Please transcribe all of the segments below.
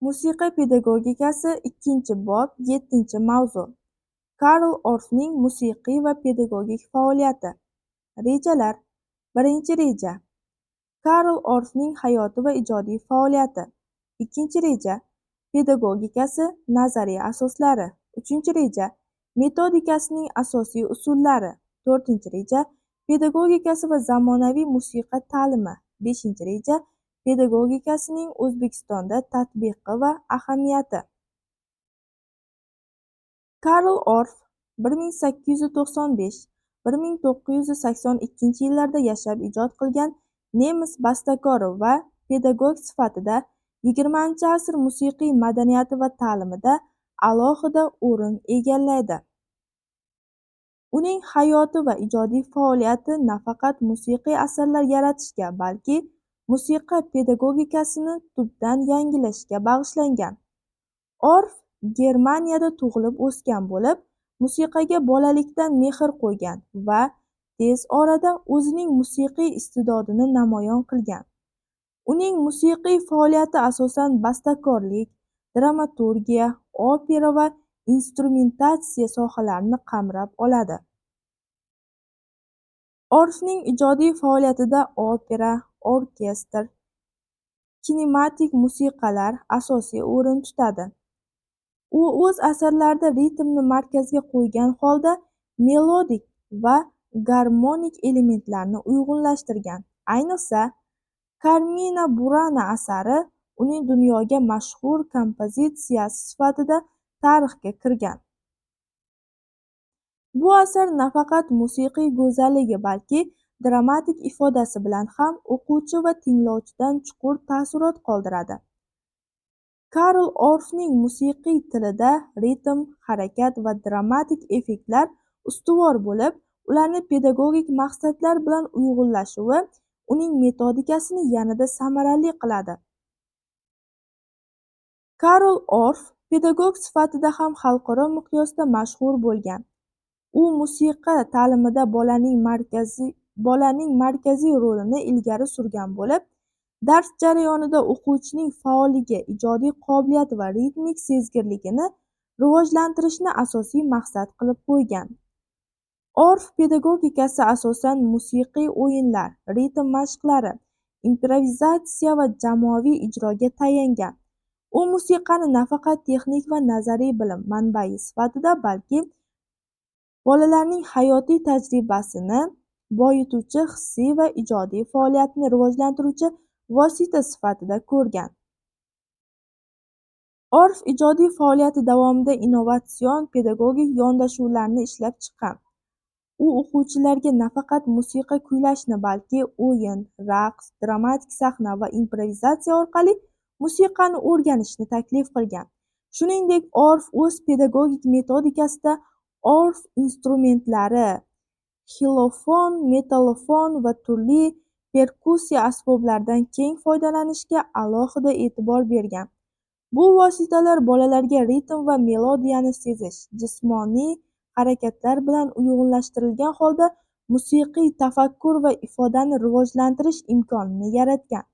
Musiqa pedagogikasi ikkinchi bob yettinchi mavzu. Karl Orffning musiqiy va pedagogik faoliyati. Rejalar. Birinchi reja. Karl Orffning hayoti va ijodiy faoliyati. Ikkinchi reja. Pedagogikasi nazariy asoslari. Uchinchi reja. Metodikasining asosiy usullari. To'rtinchi reja. Pedagogikasi va zamonaviy musiqa ta'limi. Beshinchi reja. Pedagogikasining O'zbekistonda tatbiqi va ahamiyati. Karl Orff 1895-1982 yillarda yashab ijod qilgan nemis bastakori va pedagog sifatida 20-asr musiqiy madaniyati va ta'limida alohida o'rin egallaydi. Uning hayoti va ijodiy faoliyati nafaqat musiqiy asarlar yaratishga, balki musiqa pedagogikasini tubdan yangilashga bag'ishlangan. Orf Germaniyada tug'ilib o'sgan bo'lib, musiqaga bolalikdan mehr qo'ygan va tez orada o'zining musiqiy istidodini namoyon qilgan. Uning musiqiy faoliyati asosan bastakorlik, dramaturgiya, opera va instrumentatsiya sohalarini qamrab oladi. Orfning ijodiy faoliyatida opera, orkestr, kinematik musiqalar asosiy o'rin tutadi. U o'z asarlarida ritmni markazga qo'ygan holda melodik va garmonik elementlarni uyg'unlashtirgan. Ayniqsa, Carmina Burana asari uning dunyoga mashhur kompozitsiyasi sifatida tarixga kirgan. Bu asar nafaqat musiqiy go'zalligi, balki dramatik ifodasi bilan ham o'quvchi va tinglovchidan chuqur taassurot qoldiradi. Karl Orffning musiqiy tilida ritm, harakat va dramatik effektlar ustuvor bo'lib, ularni pedagogik maqsadlar bilan uyg'unlashuvi uning metodikasini yanada samarali qiladi. Karl Orff pedagog sifatida ham xalqaro miqyosda mashhur bo'lgan. U musiqa ta'limida bolaning markaziy bolaning markaziy rolini ilgari surgan bo'lib, dars jarayonida o'quvchining faolligi, ijodiy qobiliyati va ritmik sezgirligini rivojlantirishni asosiy maqsad qilib qo'ygan. orf pedagogikasi asosan musiqiy o'yinlar, ritm mashqlari, improvizatsiya va jamoaviy ijroga tayangan. U musiqani nafaqat texnik va nazariy bilim manbai sifatida, balki bolalarning hayotiy tajribasini boyituvchi hissiy va ijodiy faoliyatni rivojlantiruvchi vosita sifatida ko'rgan. Orf ijodiy faoliyati davomida innovatsion pedagogik yondashuvlarni ishlab chiqqan. U o'quvchilarga nafaqat musiqa kuylashni, balki o'yin, raqs, dramatik sahna va improvizatsiya orqali musiqani o'rganishni taklif qilgan. Shuningdek, Orf o'z pedagogik metodikasida orf instrumentlari, xilofon, metallofon va turli perkussiya asboblaridan keng foydalanishga alohida e'tibor bergan. Bu vositalar bolalarga ritm va melodiyani sezish, jismoniy harakatlar bilan uyg'unlashtirilgan holda musiqiy tafakkur va ifodani rivojlantirish imkonini yaratgan.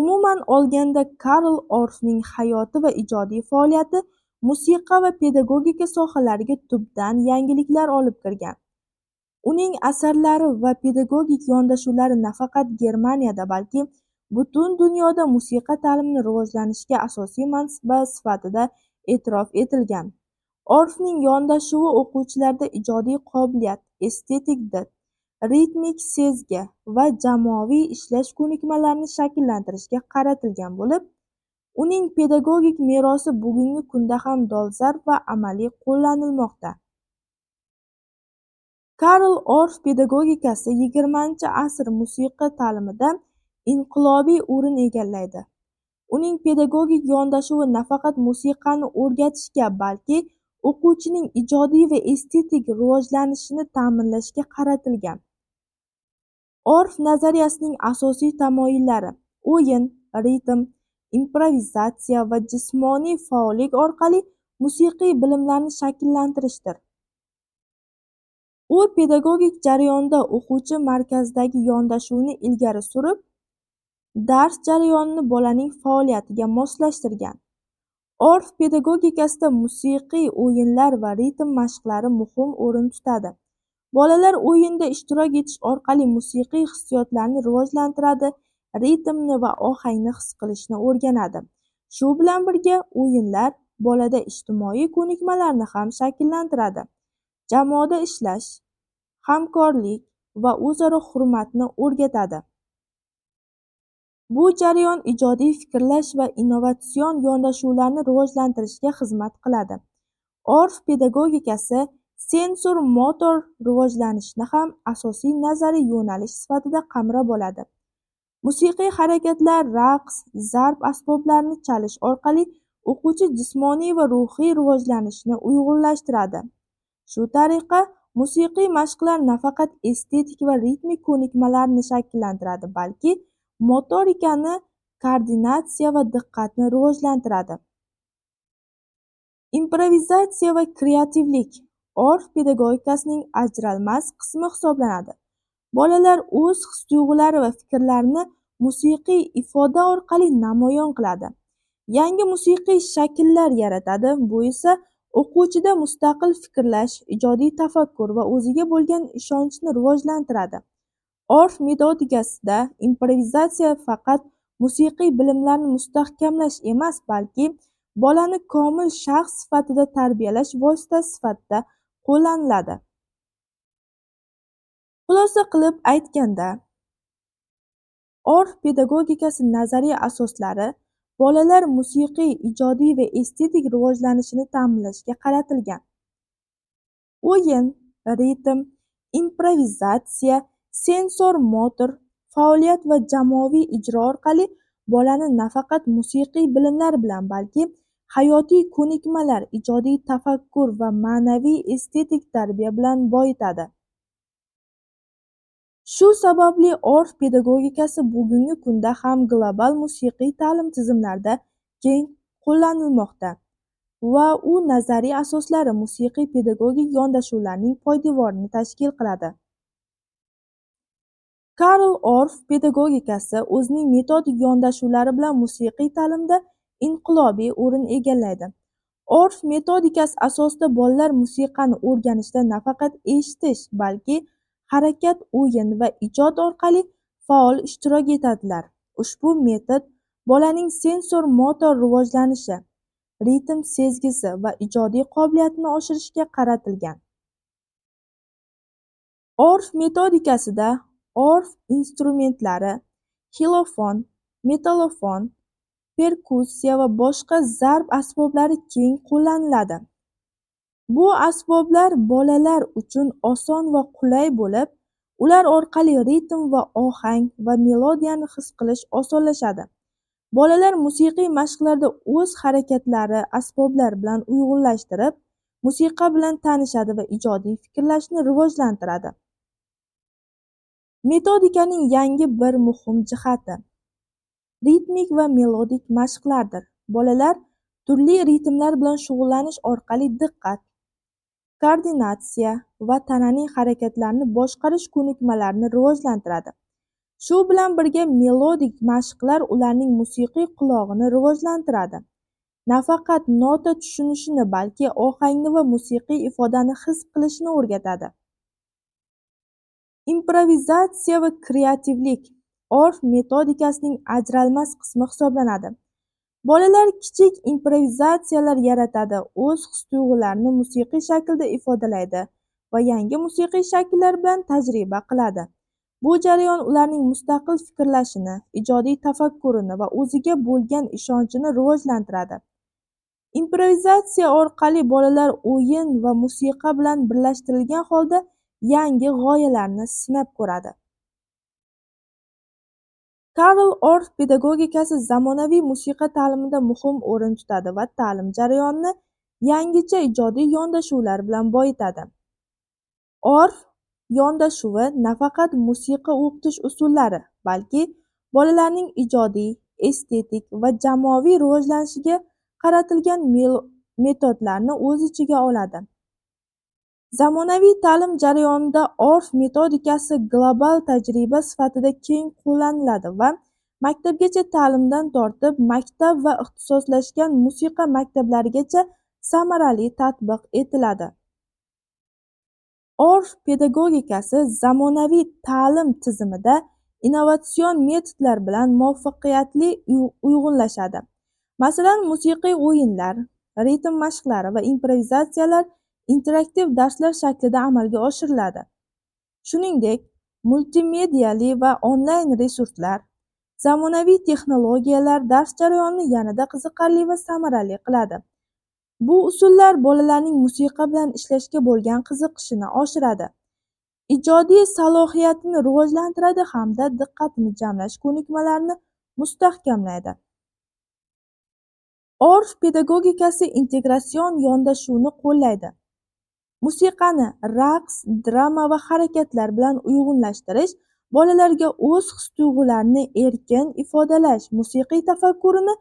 Umuman olganda, Karl Orffning hayoti va ijodiy faoliyati musiqa va pedagogika sohalariga tubdan yangiliklar olib kirgan. Uning asarlari va pedagogik yondashuvlari nafaqat Germaniyada, balki butun dunyoda musiqa ta'limini rivojlanishga asosiy manba sifatida e'tirof etilgan. Orfning yondashuvi o'quvchilarda ijodiy qobiliyat, estetik did, ritmik sezgi va jamoaviy ishlash ko'nikmalarini shakllantirishga qaratilgan bo'lib, uning pedagogik merosi bugungi kunda ham dolzarb va amaliy qo'llanilmoqda. Karl Orff pedagogikasi yigirmanchi asr musiqa ta'limida inqilobiy o'rin egallaydi. Uning pedagogik yondashuvi nafaqat musiqani o'rgatishga, balki o'quvchining ijodiy va estetik rivojlanishini ta'minlashga qaratilgan. Orff nazariyasining asosiy tamoyillari o'yin, ritm, improvizatsiya va jismoniy faollik orqali musiqiy bilimlarni shakllantirishdir. U pedagogik jarayonda o'quvchi markazidagi yondashuvni ilgari surib, dars jarayonini bolaning faoliyatiga moslashtirgan. Orf pedagogikasida musiqiy o'yinlar va ritm mashqlari muhim o'rin tutadi. Bolalar o'yinda ishtirok etish orqali musiqiy hissiyotlarni rivojlantiradi, ritmni va ohangni his qilishni o'rganadi. Shu bilan birga, o'yinlar bolada ijtimoiy ko'nikmalarni ham shakllantiradi. Jamoada ishlash, hamkorlik va o'zaro hurmatni o'rgatadi. Bu jarayon ijodiy fikrlash va innovatsion yondashuvlarni rivojlantirishga xizmat qiladi. Orf pedagogikasi sensor-motor rivojlanishni ham asosiy nazariy yo'nalish sifatida qamrab oladi. Musiqiy harakatlar, raqs, zarb asboblarini chalish orqali o'quvchi jismoniy va ruhiy rivojlanishni uyg'unlashtiradi. Shu tariqa, musiqiy mashqlar nafaqat estetik va ritmik ko'nikmalarni shakllantiradi, balki motorikani, koordinatsiya va diqqatni rivojlantiradi. Improvizatsiya va kreativlik orf pedagogikasining ajralmas qismi hisoblanadi. Bolalar o'z his-tuyg'ulari va fikrlarini musiqiy ifoda orqali namoyon qiladi. Yangi musiqiy shakllar yaratadi, bu esa o'quvchida mustaqil fikrlash, ijodiy tafakkur va o'ziga bo'lgan ishonchni rivojlantiradi. Orf metodikasida improvizatsiya faqat musiqiy bilimlarni mustahkamlash emas, balki bolani komil shaxs sifatida tarbiyalash vositasi sifatida qo'llaniladi. Xulosa qilib aytganda, Orf pedagogikasi nazariy asoslari bolalar musiqiy, ijodiy va estetik rivojlanishini ta'minlashga qaratilgan. O'yin, ritm, improvizatsiya, sensor-motor faoliyat va jamoaviy ijro orqali bolani nafaqat musiqiy bilimlar bilan, balki hayotiy ko'nikmalar, ijodiy tafakkur va ma'naviy estetik tarbiya bilan boyitadi. Shu sababli orf pedagogikasi bugungi kunda ham global musiqiy ta'lim tizimlarida keng qo'llanilmoqda va u nazariy asoslari musiqiy pedagogik yondashuvlarning poydevorini tashkil qiladi. Karl Orff pedagogikasi o'zining metodik yondashuvlari bilan musiqiy ta'limda inqilobiy o'rin egallaydi. Orff metodikasi asosida bolalar musiqani o'rganishda nafaqat eshitish, balki harakat, o'yin va ijod orqali faol ishtirok etadilar. Ushbu metod bolaning sensor-motor rivojlanishi, ritm sezgisi va ijodiy qobiliyatini oshirishga qaratilgan. orf metodikasida orf instrumentlari, xilofon, metallofon, perkussiya va boshqa zarb asboblari keng qo'llaniladi. Bu asboblar bolalar uchun oson va qulay bo'lib, ular orqali ritm va ohang va melodiyani his qilish osonlashadi. Bolalar musiqiy mashqlarda o'z harakatlari asboblar bilan uyg'unlashtirib, musiqa bilan tanishadi va ijodiy fikrlashni rivojlantiradi. Metodikaning yangi bir muhim jihati ritmik va melodik mashqlardir. Bolalar turli ritmlar bilan shug'ullanish orqali diqqat, koordinatsiya va tananing harakatlarini boshqarish ko'nikmalarini rivojlantiradi. Shu bilan birga melodik mashqlar ularning musiqiy qulog'ini rivojlantiradi. Nafaqat nota tushunishini, balki ohangni va musiqiy ifodani his qilishni o'rgatadi. Improvizatsiya va kreativlik orf metodikasining ajralmas qismi hisoblanadi. Bolalar kichik improvizatsiyalar yaratadi, o'z his-tuyg'ularini musiqiy shaklda ifodalaydi va yangi musiqiy shakllar bilan tajriba qiladi. Bu jarayon ularning mustaqil fikrlashini, ijodiy tafakkurini va o'ziga bo'lgan ishonchini rivojlantiradi. Improvizatsiya orqali bolalar o'yin va musiqa bilan birlashtirilgan holda yangi g'oyalarni sinab ko'radi. Karl Orff pedagogikasi zamonaviy musiqa ta'limida muhim o'rin tutadi va ta'lim jarayonini yangicha ijodiy yondashuvlar bilan boyitadi. Orff yondashuvi nafaqat musiqa o'qitish usullari, balki bolalarning ijodiy, estetik va jamoaviy rivojlanishiga qaratilgan metodlarni o'z ichiga oladi. Zamonaviy ta'lim jarayonida "Orf" metodikasi global tajriba sifatida keng qo'llaniladi va maktabgacha ta'limdan tortib maktab va ixtisoslashgan musiqa maktablarigacha samarali tatbiq etiladi. Orf pedagogikasi zamonaviy ta'lim tizimida innovatsion metodlar bilan muvaffaqiyatli uyg'unlashadi. Masalan musiqiy o'yinlar ritm mashqlari va improvizatsiyalar interaktiv darslar shaklida amalga oshiriladi. Shuningdek multimediali va onlayn resurslar zamonaviy texnologiyalar dars jarayonini yanada qiziqarli va samarali qiladi. Bu usullar bolalarning musiqa bilan ishlashga bo'lgan qiziqishini oshiradi. Ijodiy salohiyatini rivojlantiradi hamda diqqatini jamlash ko'nikmalarini mustahkamlaydi. Orf pedagogikasi integratsion yondashuvni qo'llaydi. Musiqani raqs drama va harakatlar bilan uyg'unlashtirish bolalarga o'z his tuyg'ularini erkin ifodalash musiqiy tafakkurini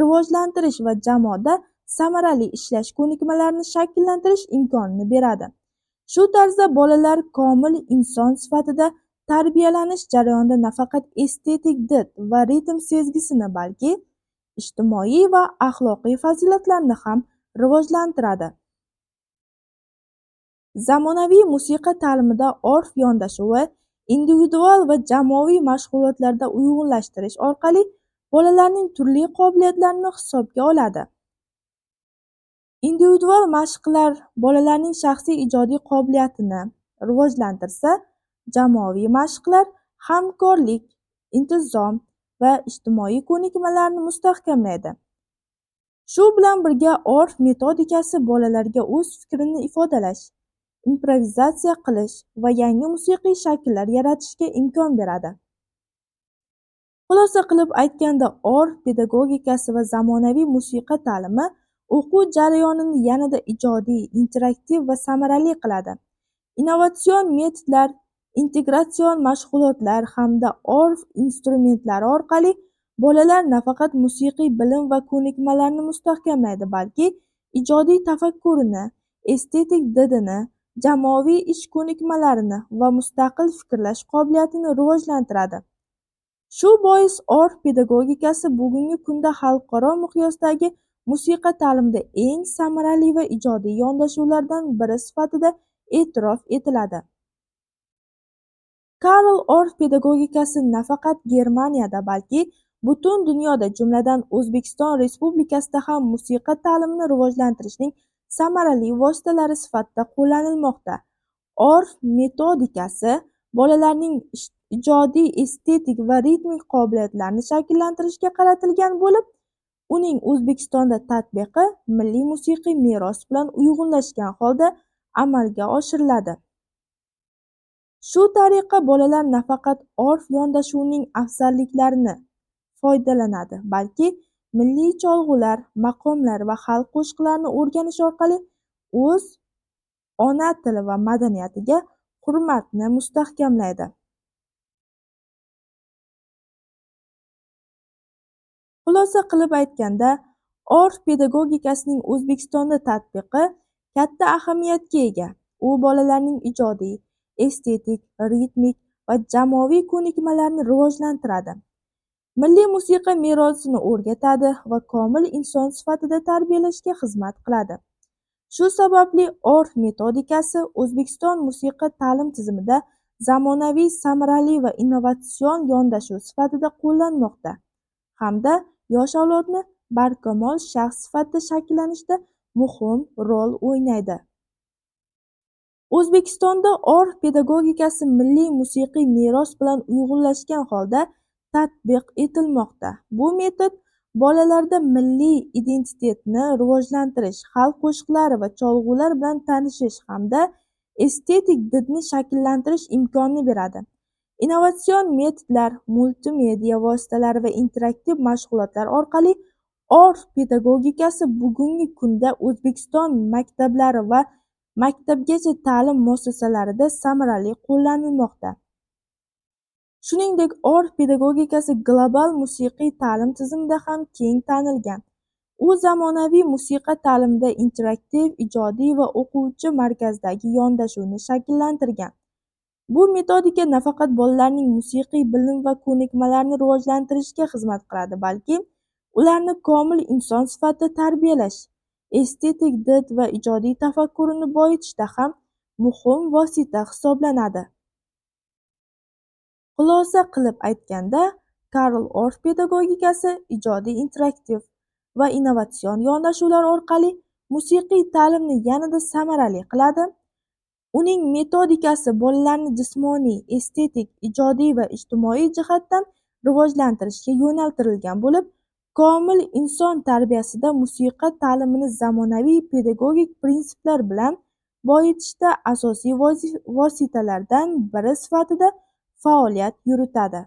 rivojlantirish va jamoada samarali ishlash ko'nikmalarini shakllantirish imkonini beradi. Shu tarzda bolalar komil inson sifatida tarbiyalanish jarayonida nafaqat estetik did va ritm sezgisini balki ijtimoiy va axloqiy fazilatlarni ham rivojlantiradi. Zamonaviy musiqa ta'limida orf yondashuvi individual va jamoaviy mashg'ulotlarda uyg'unlashtirish orqali bolalarning turli qobiliyatlarini hisobga oladi. Individual mashqlar bolalarning shaxsiy ijodiy qobiliyatini rivojlantirsa jamoaviy mashqlar hamkorlik intizom va ijtimoiy ko'nikmalarni mustahkamlaydi. Shu bilan birga orf metodikasi bolalarga o'z fikrini ifodalash improvizatsiya qilish va yangi musiqiy shakllar yaratishga imkon beradi. Xulosa qilib aytganda orf pedagogikasi va zamonaviy musiqa ta'limi o'quv jarayonini yanada ijodiy interaktiv va samarali qiladi. Innovatsion metodlar integratsion mashg'ulotlar hamda orf instrumentlari orqali bolalar nafaqat musiqiy bilim va ko'nikmalarni mustahkamlaydi balki ijodiy tafakkurini estetik didini jamoaviy ish ko'nikmalarini va mustaqil fikrlash qobiliyatini rivojlantiradi. Shu bois orf pedagogikasi bugungi kunda xalqaro miqyosdagi musiqa ta'limida eng samarali va ijodiy yondashuvlardan biri sifatida e'tirof etiladi. Karl orf pedagogikasi nafaqat germaniyada balki butun dunyoda jumladan o'zbekiston respublikasida ham musiqa ta'limini rivojlantirishning samarali vositalari sifatida qo'llanilmoqda. Orf metodikasi bolalarning ijodiy estetik va ritmik qobiliyatlarini shakllantirishga qaratilgan bo'lib uning o'zbekistonda tatbiqi milliy musiqiy meros bilan uyg'unlashgan holda amalga oshiriladi. Shu tariqa bolalar nafaqat orf yondashuvining afzalliklarini foydalanadi balki milliy cholg'ular maqomlar va xalq qo'shiqlarini o'rganish orqali o'z ona tili va madaniyatiga hurmatni mustahkamlaydi. Xulosa qilib aytganda orf pedagogikasining o'zbekistonda tatbiqi katta ahamiyatga ega. U bolalarning ijodiy estetik ritmik va jamoaviy ko'nikmalarini rivojlantiradi. Milliy musiqa merosini o'rgatadi va komil inson sifatida tarbiyalashga xizmat qiladi. Shu sababli orf metodikasi o'zbekiston musiqa ta'lim tizimida zamonaviy samarali va innovatsion yondashuv sifatida qo'llanmoqda hamda yosh avlodni barkamol shaxs sifatida shakllanishda muhim rol o'ynaydi. O'zbekistonda orf pedagogikasi milliy musiqiy meros bilan uyg'unlashgan holda tatbiq etilmoqda. Bu metod bolalarda milliy identitetni rivojlantirish xalq qo'shiqlari va cholg'ular bilan tanishish hamda estetik didni shakllantirish imkonini beradi. Innovatsion metodlar multimedia vositalari va interaktiv mashg'ulotlar orqali orf pedagogikasi bugungi kunda o'zbekiston maktablari va maktabgacha ta'lim muassasalarida samarali qo'llanilmoqda. Shuningdek orf pedagogikasi global musiqiy ta'lim tizimida ham keng tanilgan. U zamonaviy musiqa ta'limida interaktiv ijodiy va o'quvchi markazidagi yondashuvni shakllantirgan. Bu metodika nafaqat bolalarning musiqiy bilim va ko'nikmalarini rivojlantirishga xizmat qiladi balki ularni komil inson sifatida tarbiyalash estetik did va ijodiy tafakkurini boyitishda ham muhim vosita hisoblanadi. Xulosa qilib aytganda karl orf pedagogikasi ijodiy interaktiv va innovatsion yondashuvlar orqali musiqiy ta'limni yanada samarali qiladi. Uning metodikasi bolalarni jismoniy estetik ijodiy va ijtimoiy jihatdan rivojlantirishga yo'naltirilgan bo'lib komil inson tarbiyasida musiqa ta'limini zamonaviy pedagogik prinsiplar bilan boyitishda asosiy vositalardan biri sifatida faoliyat yuritadi.